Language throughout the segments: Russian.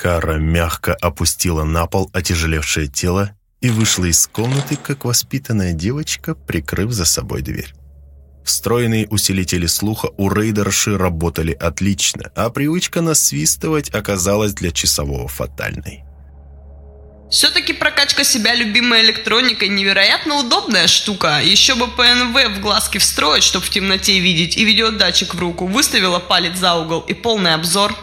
Кара мягко опустила на пол отяжелевшее тело и вышла из комнаты, как воспитанная девочка, прикрыв за собой дверь. Встроенные усилители слуха у рейдерши работали отлично, а привычка насвистывать оказалась для часового фатальной. Все-таки прокачка себя любимой электроникой невероятно удобная штука. Еще бы ПНВ в глазки встроить, чтобы в темноте видеть, и видеодатчик в руку. Выставила палец за угол и полный обзор.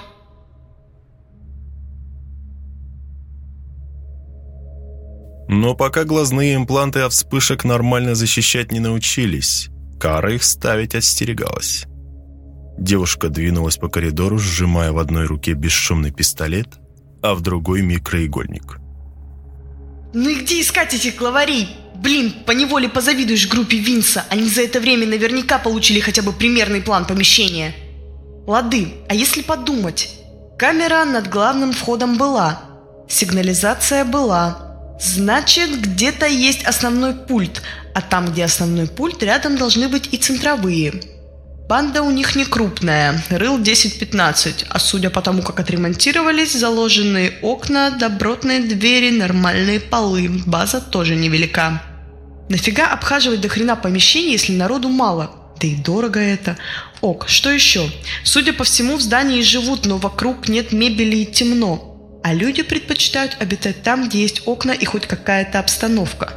Но пока глазные импланты от вспышек нормально защищать не научились, Кара их ставить остерегалась. Девушка двинулась по коридору, сжимая в одной руке бесшумный пистолет, а в другой микроигольник. Ну и где искать этих главарей? Блин, поневоле позавидуешь группе Винса. Они за это время наверняка получили хотя бы примерный план помещения. Лады, а если подумать? Камера над главным входом была. Сигнализация была. Значит, где-то есть основной пульт, а там, где основной пульт, рядом должны быть и центровые. Банда у них не крупная, рыл 10-15, а судя по тому, как отремонтировались, заложенные окна, добротные двери, нормальные полы, база тоже невелика. Нафига обхаживать до хрена помещение, если народу мало? Да и дорого это. Ок, что еще? Судя по всему, в здании живут, но вокруг нет мебели и темно а люди предпочитают обитать там, где есть окна и хоть какая-то обстановка.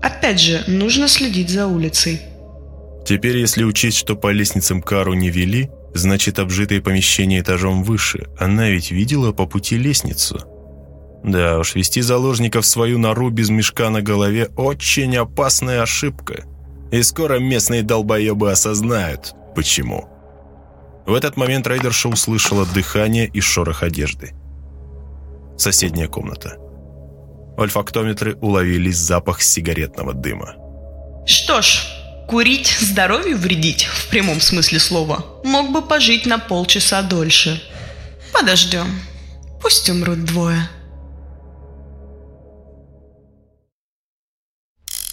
Опять же, нужно следить за улицей. Теперь, если учесть, что по лестницам Кару не вели, значит обжитое помещение этажом выше. Она ведь видела по пути лестницу. Да уж, вести заложников в свою нору без мешка на голове – очень опасная ошибка. И скоро местные долбоебы осознают, почему. В этот момент рейдерша услышала дыхание и шорох одежды соседняя комната. Ольфактометры уловили запах сигаретного дыма. Что ж, курить здоровью вредить, в прямом смысле слова, мог бы пожить на полчаса дольше. Подождем. Пусть умрут двое.